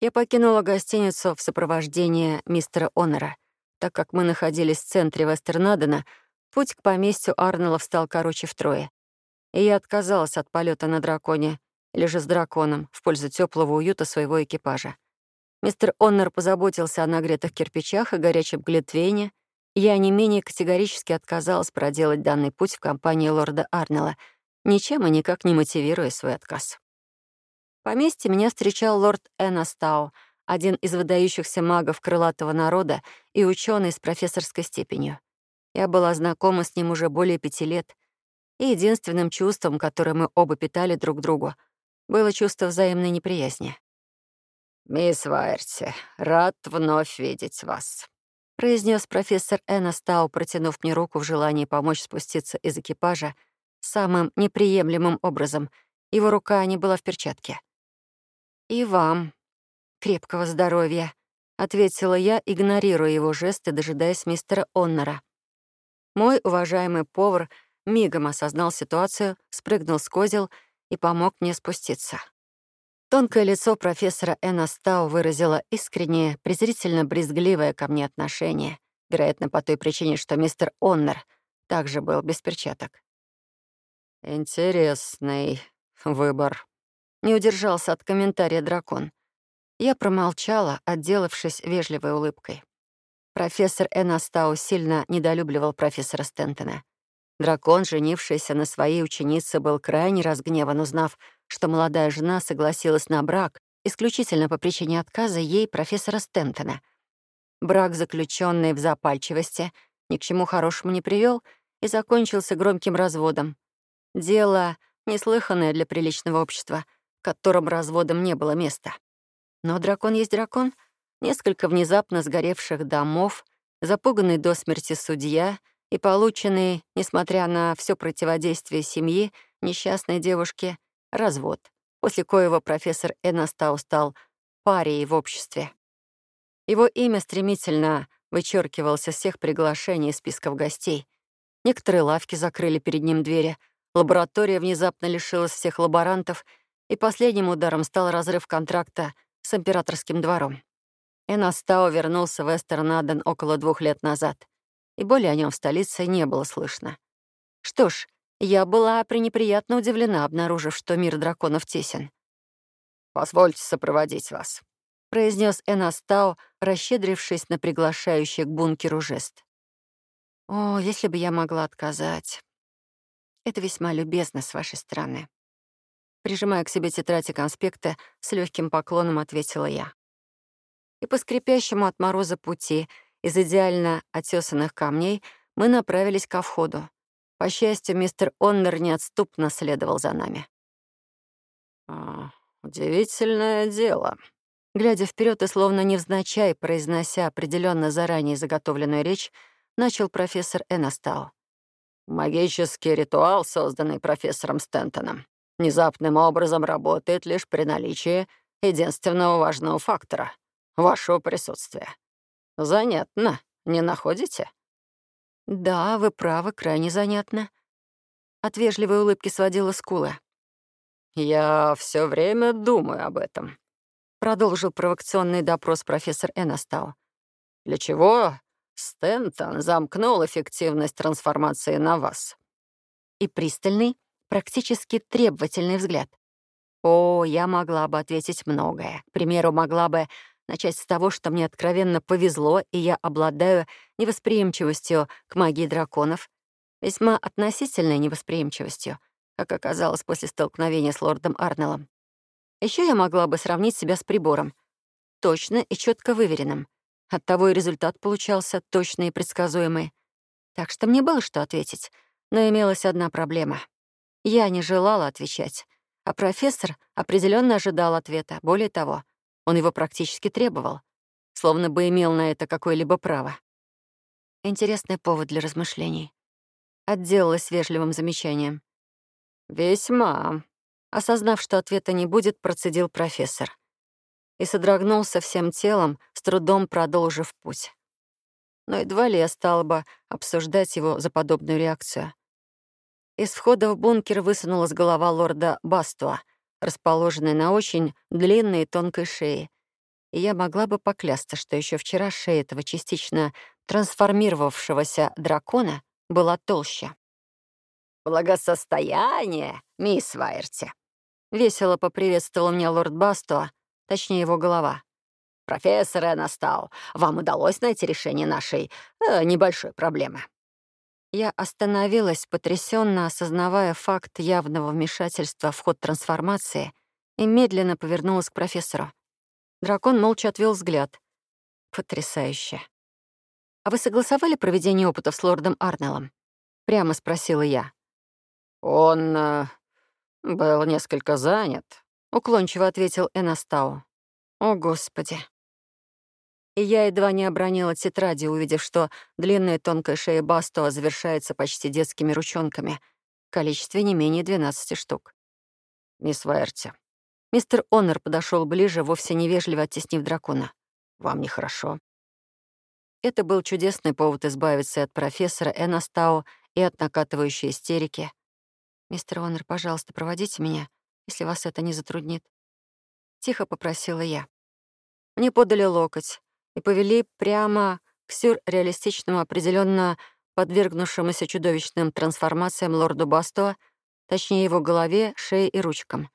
Я покинула гостиницу в сопровождении мистера Онора. Так как мы находились в центре Вестернадена, путь к поместью Арнеллов стал короче втрое. И я отказалась от полета на драконе, или же с драконом, в пользу теплого уюта своего экипажа. Мистер Оннер позаботился о нагретых кирпичах и горячем глитвейне. Я не менее категорически отказалась проделать данный путь в компании лорда Арнелла, ничем и никак не мотивируя свой отказ. Поместье меня встречал лорд Энастау, один из выдающихся магов крылатого народа и ученый с профессорской степенью. Я была знакома с ним уже более пяти лет, и единственным чувством, которое мы оба питали друг другу, было чувство взаимной неприязни. «Мисс Вайерти, рад вновь видеть вас», — произнес профессор Энастау, протянув мне руку в желании помочь спуститься из экипажа самым неприемлемым образом. Его рука не была в перчатке. «И вам крепкого здоровья», — ответила я, игнорируя его жесты, дожидаясь мистера Оннора. Мой уважаемый повар мигом осознал ситуацию, спрыгнул с козел и помог мне спуститься. Тонкое лицо профессора Энна Стау выразило искреннее, презрительно-брезгливое ко мне отношение, вероятно, по той причине, что мистер Оннер также был без перчаток. «Интересный выбор», — не удержался от комментария дракон. Я промолчала, отделавшись вежливой улыбкой. Профессор Энастау сильно недолюбливал профессора Стентона. Дракон, женившийся на своей ученице, был крайне разгневан, узнав, что молодая жена согласилась на брак исключительно по причине отказа ей профессора Стентона. Брак, заключенный в запальчивости, ни к чему хорошему не привел и закончился громким разводом. Дело неслыханное для приличного общества, в котором разводом не было места. Но дракон есть дракон. Несколько внезапно сгоревших домов, запуганный до смерти судья — и полученный, несмотря на все противодействие семьи, несчастной девушки, развод, после коего профессор Энастау стал парией в обществе. Его имя стремительно вычеркивался с всех приглашений и списков гостей. Некоторые лавки закрыли перед ним двери, лаборатория внезапно лишилась всех лаборантов, и последним ударом стал разрыв контракта с императорским двором. Энастау вернулся в Эстернаден около двух лет назад — и более о нем в столице не было слышно. Что ж, я была пренеприятно удивлена, обнаружив, что мир драконов тесен. «Позвольте сопроводить вас», — произнес Энастау, расщедрившись на приглашающий к бункеру жест. «О, если бы я могла отказать. Это весьма любезно с вашей стороны». Прижимая к себе тетрадь и конспекты, с легким поклоном ответила я. И по скрипящему от мороза пути — из идеально отесанных камней мы направились ко входу. По счастью, мистер Оннер неотступно следовал за нами. А, «Удивительное дело», глядя вперед и словно невзначай, произнося определенно заранее заготовленную речь, начал профессор Энастау. «Магический ритуал, созданный профессором Стентоном, внезапным образом работает лишь при наличии единственного важного фактора — вашего присутствия. Занятно, не находите? Да, вы правы, крайне занятно. От вежливой улыбки сводила скулы. Я все время думаю об этом. Продолжил провокационный допрос профессор Энастау. Для чего Стентон замкнул эффективность трансформации на вас? И пристальный, практически требовательный взгляд. О, я могла бы ответить многое. К примеру, могла бы Начать с того, что мне откровенно повезло, и я обладаю невосприимчивостью к магии драконов, весьма относительной невосприимчивостью, как оказалось после столкновения с лордом Арнеллом. Еще я могла бы сравнить себя с прибором, точно и четко выверенным. Оттого и результат получался точный и предсказуемый. Так что мне было что ответить, но имелась одна проблема. Я не желала отвечать, а профессор определенно ожидал ответа. Более того, он его практически требовал, словно бы имел на это какое-либо право. Интересный повод для размышлений. Отделалась вежливым замечанием. «Весьма», осознав, что ответа не будет, процедил профессор. И содрогнулся всем телом, с трудом продолжив путь. Но едва ли я стала бы обсуждать его за подобную реакцию. Из входа в бункер высунулась голова лорда Бастуа — расположенной на очень длинной и тонкой шее, и я могла бы поклясться, что еще вчера шея этого частично трансформировавшегося дракона была толще. «Благосостояние, мисс Вайерти!» Весело поприветствовал меня лорд Басто, точнее его голова. «Профессор Энастау, вам удалось найти решение нашей э, небольшой проблемы?» Я остановилась, потрясенно осознавая факт явного вмешательства в ход трансформации, и медленно повернулась к профессору. Дракон молча отвел взгляд. Потрясающе. «А вы согласовали проведение опытов с лордом Арнеллом?» Прямо спросила я. «Он э, был несколько занят», — уклончиво ответил Энастау. «О, Господи!» И я едва не обронила тетради, увидев, что длинная тонкая шея Бастуа завершается почти детскими ручонками в количестве не менее 12 штук. «Мисс Вайерти». Мистер Оннер подошел ближе, вовсе невежливо оттеснив дракона. «Вам нехорошо?» Это был чудесный повод избавиться от профессора Энастау и от накатывающей истерики. «Мистер Оннер, пожалуйста, проводите меня, если вас это не затруднит». Тихо попросила я. Мне подали локоть и повели прямо к сюрреалистичному, определенно подвергнувшемуся чудовищным трансформациям лорду Басто, точнее его голове, шее и ручкам.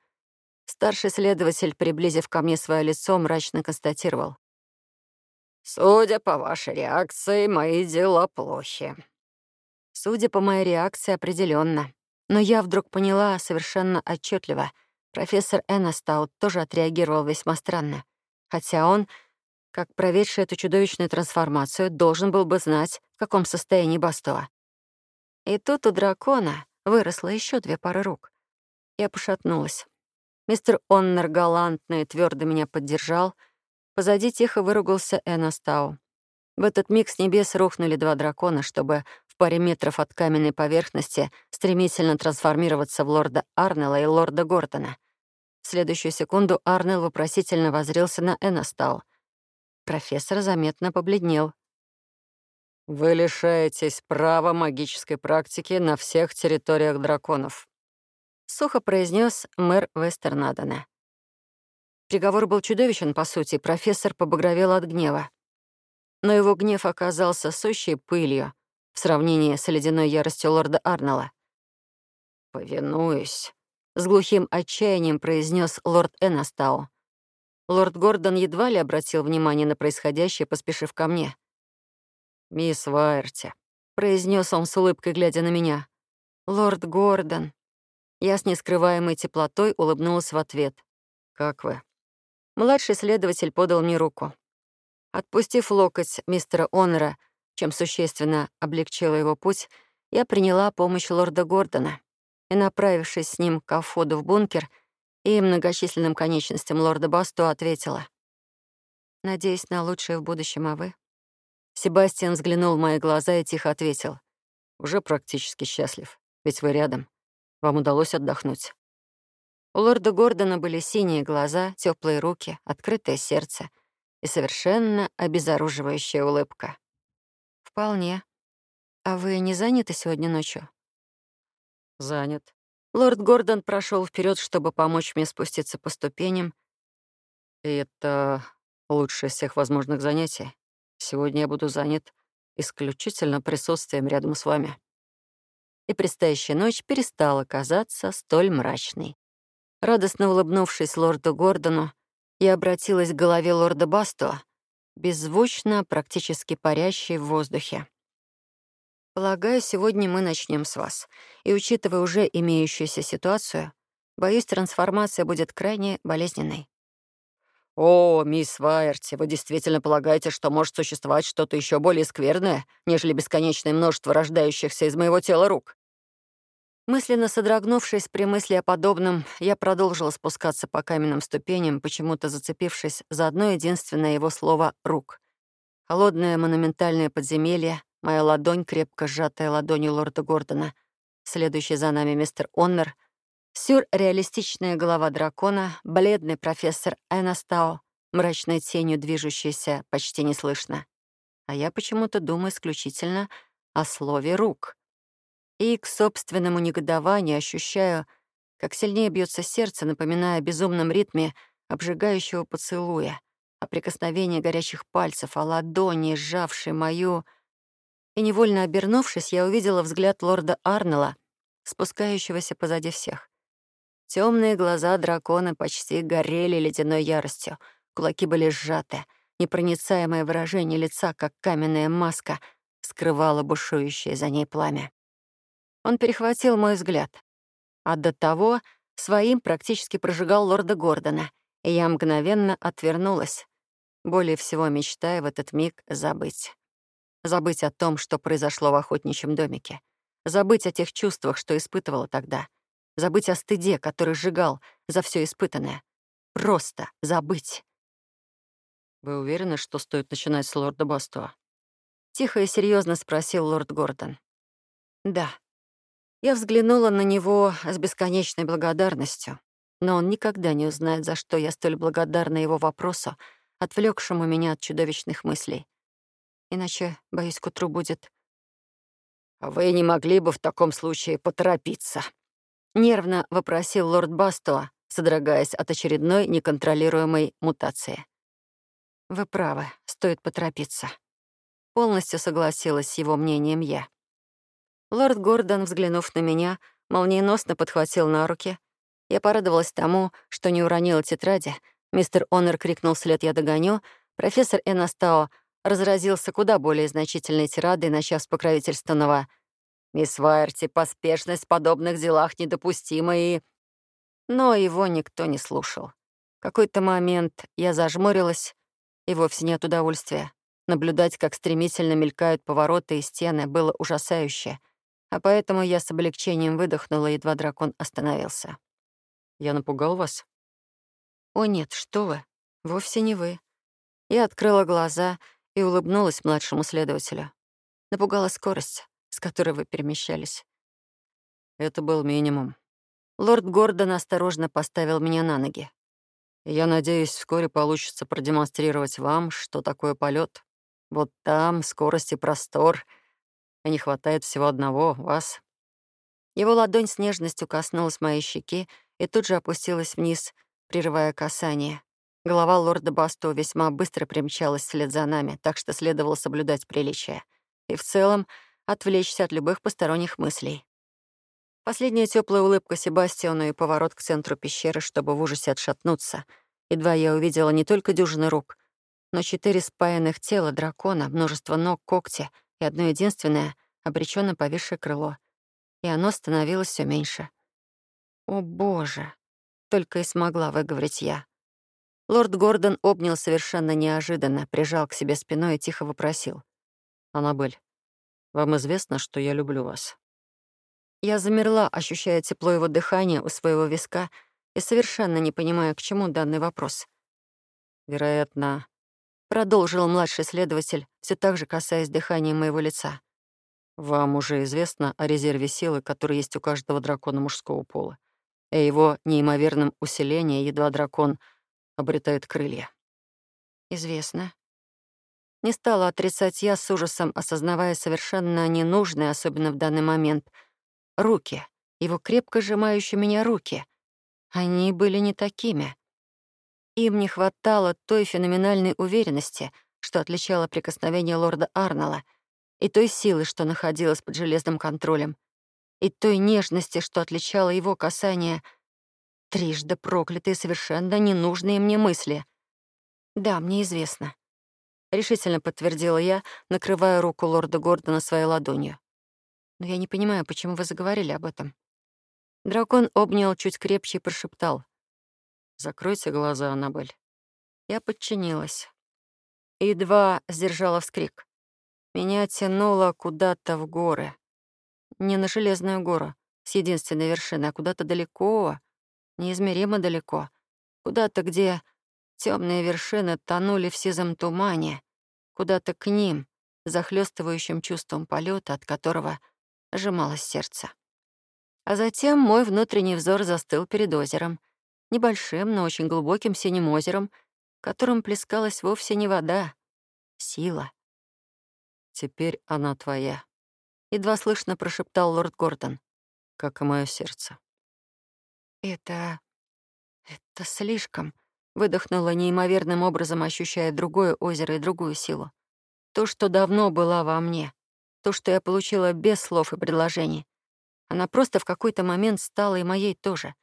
Старший следователь, приблизив ко мне свое лицо, мрачно констатировал. «Судя по вашей реакции, мои дела плохи». Судя по моей реакции, определенно. Но я вдруг поняла совершенно отчетливо. Профессор Эннестаут тоже отреагировал весьма странно. Хотя он, как проведший эту чудовищную трансформацию, должен был бы знать, в каком состоянии Бастова. И тут у дракона выросло еще две пары рук. Я пошатнулась. Мистер Оннер галантно и твердо меня поддержал — Позади тихо выругался Энастау. В этот миг с небес рухнули два дракона, чтобы в паре метров от каменной поверхности стремительно трансформироваться в лорда Арнелла и лорда Гордона. В следующую секунду Арнелл вопросительно возрился на Энастау. Профессор заметно побледнел. «Вы лишаетесь права магической практики на всех территориях драконов», — сухо произнес мэр Вестернадена. Приговор был чудовищен, по сути, профессор побагровел от гнева. Но его гнев оказался сущей пылью в сравнении с ледяной яростью лорда Арнелла. «Повинуюсь», — с глухим отчаянием произнес лорд Энастау. Лорд Гордон едва ли обратил внимание на происходящее, поспешив ко мне. «Мисс Вайерти», — произнес он с улыбкой, глядя на меня. «Лорд Гордон». Я с нескрываемой теплотой улыбнулась в ответ. «Как вы?» Младший следователь подал мне руку. Отпустив локоть мистера Онора, чем существенно облегчила его путь, я приняла помощь лорда Гордона и, направившись с ним к входу в бункер и многочисленным конечностям лорда Басту, ответила. «Надеюсь на лучшее в будущем, а вы?» Себастьян взглянул в мои глаза и тихо ответил. «Уже практически счастлив, ведь вы рядом. Вам удалось отдохнуть». У лорда Гордона были синие глаза, теплые руки, открытое сердце и совершенно обезоруживающая улыбка. «Вполне. А вы не заняты сегодня ночью?» «Занят». Лорд Гордон прошел вперед, чтобы помочь мне спуститься по ступеням. И это лучшее из всех возможных занятий. Сегодня я буду занят исключительно присутствием рядом с вами. И предстоящая ночь перестала казаться столь мрачной. Радостно улыбнувшись лорду Гордону, я обратилась к голове лорда Басто, беззвучно, практически парящей в воздухе. «Полагаю, сегодня мы начнем с вас. И, учитывая уже имеющуюся ситуацию, боюсь, трансформация будет крайне болезненной». «О, мисс Вайерти, вы действительно полагаете, что может существовать что-то еще более скверное, нежели бесконечное множество рождающихся из моего тела рук?» Мысленно содрогнувшись при мысли о подобном, я продолжила спускаться по каменным ступеням, почему-то зацепившись за одно единственное его слово «рук». Холодное монументальное подземелье, моя ладонь, крепко сжатая ладонью лорда Гордона, следующий за нами мистер Оннер, сюрреалистичная голова дракона, бледный профессор Энастао, мрачной тенью движущаяся почти неслышно. А я почему-то думаю исключительно о слове «рук» и к собственному негодованию ощущаю, как сильнее бьется сердце, напоминая о безумном ритме обжигающего поцелуя, а прикосновение горячих пальцев, а ладони, сжавшие мою... И невольно обернувшись, я увидела взгляд лорда Арнелла, спускающегося позади всех. Темные глаза дракона почти горели ледяной яростью, кулаки были сжаты, непроницаемое выражение лица, как каменная маска, скрывало бушующее за ней пламя. Он перехватил мой взгляд, а до того своим практически прожигал лорда Гордона, и я мгновенно отвернулась, более всего мечтая в этот миг забыть. Забыть о том, что произошло в охотничьем домике. Забыть о тех чувствах, что испытывала тогда. Забыть о стыде, который сжигал за все испытанное. Просто забыть. «Вы уверены, что стоит начинать с лорда Бастуа?» Тихо и серьезно спросил лорд Гордон. «Да». Я взглянула на него с бесконечной благодарностью, но он никогда не узнает, за что я столь благодарна его вопросу, отвлекшему меня от чудовищных мыслей. Иначе, боюсь, к утру будет... «Вы не могли бы в таком случае поторопиться?» Нервно вопросил лорд Бастуа, содрогаясь от очередной неконтролируемой мутации. «Вы правы, стоит поторопиться». Полностью согласилась с его мнением я. Лорд Гордон, взглянув на меня, молниеносно подхватил на руки. Я порадовалась тому, что не уронила тетради. Мистер Оннер крикнул вслед «Я догоню». Профессор Энастао разразился куда более значительной тирадой, начав с покровительственного «Мисс Вайерти, поспешность в подобных делах недопустима и...» Но его никто не слушал. В какой-то момент я зажмурилась, и вовсе не от удовольствия. Наблюдать, как стремительно мелькают повороты и стены, было ужасающе, а поэтому я с облегчением выдохнула, едва дракон остановился. «Я напугал вас?» «О нет, что вы, вовсе не вы». Я открыла глаза и улыбнулась младшему следователю. Напугала скорость, с которой вы перемещались. Это был минимум. Лорд Гордон осторожно поставил меня на ноги. Я надеюсь, вскоре получится продемонстрировать вам, что такое полет. Вот там скорость и простор, и не хватает всего одного — вас. Его ладонь с нежностью коснулась моей щеки и тут же опустилась вниз, прерывая касание. Голова лорда Басто весьма быстро примчалась вслед за нами, так что следовало соблюдать приличие. И в целом отвлечься от любых посторонних мыслей. Последняя теплая улыбка Себастьяну и поворот к центру пещеры, чтобы в ужасе отшатнуться. Едва я увидела не только дюжины рук, но четыре спаянных тела дракона, множество ног, когти и одно единственное, обреченно повисшее крыло. И оно становилось все меньше. «О, Боже!» — только и смогла выговорить я. Лорд Гордон обнял совершенно неожиданно, прижал к себе спиной и тихо вопросил. «Аннабель, вам известно, что я люблю вас?» Я замерла, ощущая тепло его дыхания у своего виска и совершенно не понимая, к чему данный вопрос. «Вероятно...» — продолжил младший следователь, все так же касаясь дыхания моего лица. «Вам уже известно о резерве силы, который есть у каждого дракона мужского пола, и его неимоверном усилении, едва дракон обретает крылья». «Известно», не стала отрицать я с ужасом, осознавая совершенно ненужное, особенно в данный момент — Руки, его крепко сжимающие меня руки. Они были не такими. Им не хватало той феноменальной уверенности, что отличало прикосновение лорда Арнелла, и той силы, что находилась под железным контролем, и той нежности, что отличало его касание трижды проклятые, совершенно ненужные мне мысли. Да, мне известно. Решительно подтвердила я, накрывая руку лорда Гордона своей ладонью но я не понимаю, почему вы заговорили об этом». Дракон обнял чуть крепче и прошептал. «Закройте глаза, Аннабель». Я подчинилась. Едва сдержала вскрик. Меня тянуло куда-то в горы. Не на Железную гору с единственной вершиной, а куда-то далеко, неизмеримо далеко. Куда-то, где темные вершины тонули в сизом тумане, куда-то к ним, захлестывающим чувством полета, от которого сжималось сердце. А затем мой внутренний взор застыл перед озером, небольшим, но очень глубоким синим озером, в котором плескалась вовсе не вода, сила. «Теперь она твоя», — едва слышно прошептал лорд Гордон. «Как и мое сердце». «Это... это слишком. Выдохнула неимоверным образом, ощущая другое озеро и другую силу. То, что давно была во мне. То, что я получила без слов и предложений. Она просто в какой-то момент стала и моей тоже.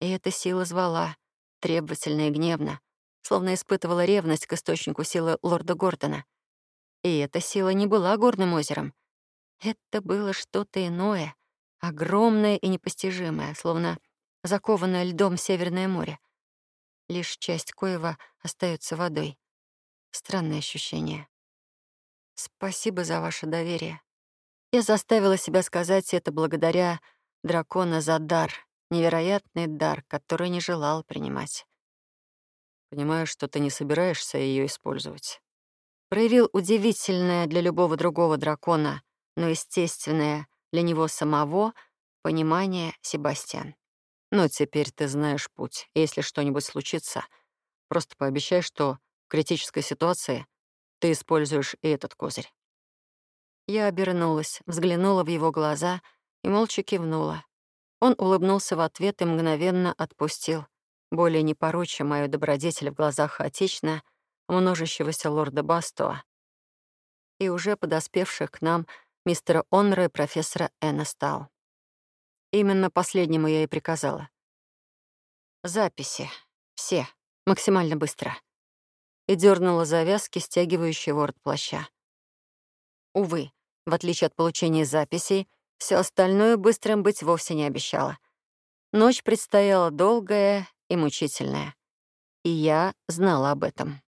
И эта сила звала, требовательно и гневно, словно испытывала ревность к источнику силы лорда Гордона. И эта сила не была горным озером. Это было что-то иное, огромное и непостижимое, словно закованное льдом Северное море. Лишь часть коева остается водой. Странное ощущение. Спасибо за ваше доверие. Я заставила себя сказать это благодаря дракона за дар, невероятный дар, который не желал принимать. Понимаю, что ты не собираешься ее использовать. Проявил удивительное для любого другого дракона, но естественное для него самого понимание Себастьян. Но теперь ты знаешь путь. Если что-нибудь случится, просто пообещай, что в критической ситуации ты используешь и этот козырь. Я обернулась, взглянула в его глаза и молча кивнула. Он улыбнулся в ответ и мгновенно отпустил, более не пороча мою добродетель в глазах хаотично множащегося лорда Бастуа и уже подоспевших к нам мистера Онра и профессора Энна Стау. Именно последнему я и приказала. Записи. Все. Максимально быстро и дернула завязки, стягивающие ворот плаща. Увы, в отличие от получения записей, все остальное быстрым быть вовсе не обещало. Ночь предстояла долгая и мучительная. И я знала об этом.